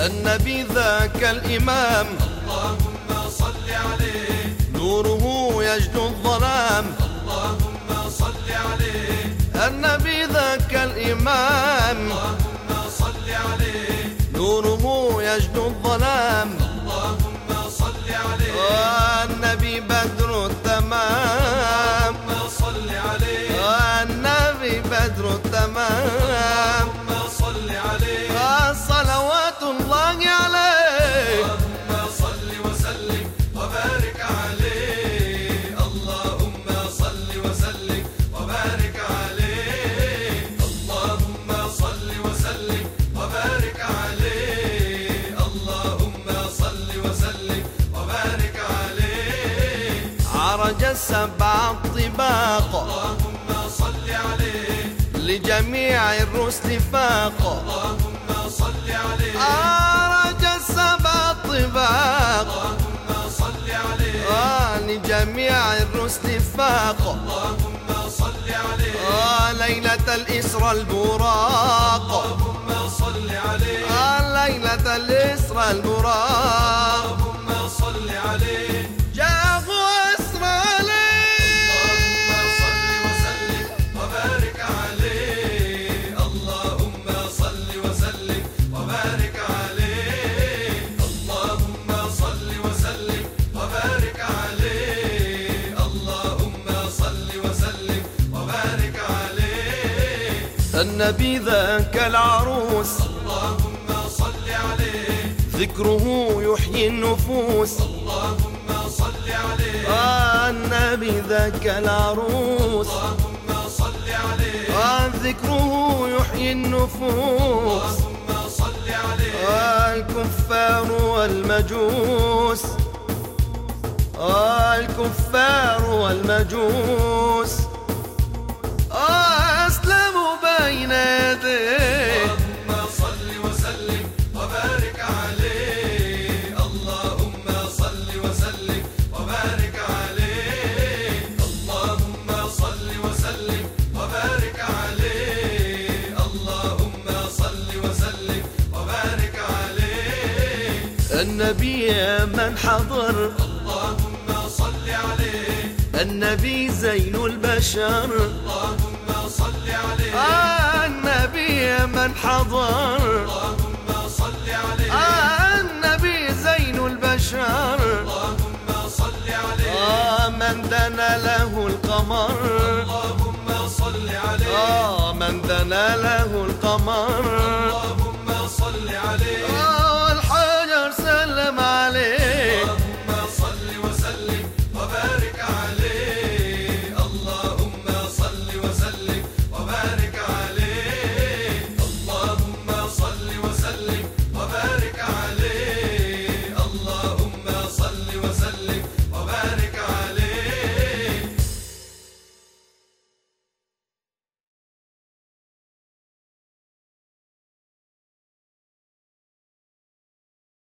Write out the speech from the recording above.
النبي ذاك الإمام. اللهم صل عليه. نوره يجد الظلام. اللهم صل عليه. النبي ذاك الإمام. اللهم صل عليه. نوره يجد الظلام. عرج السبع الطباق. اللهم صل عليه لجميع الرسل فاق. اللهم صل عليه عرج السبع الطباق. اللهم صل عليه آه لجميع الرسل فاق. اللهم صل عليه آه ليلة الإسرى البراق. النبي ذاك العروس. اللهم صل عليه ذكره يحيي النفوس. اللهم صل عليه آه النبي ذاك العروس. اللهم صل عليه آه ذكره يحيي النفوس. اللهم صل عليه آه الكفار والمجوس. آه الكفار والمجوس. النبي من حضر. اللهم صل عليه. النبي زين البشر. اللهم صل عليه. آه النبي من حضر. اللهم صل عليه. آه النبي زين البشر. اللهم صل عليه. آه من دنا له القمر. اللهم صل عليه. آه من دنا له القمر.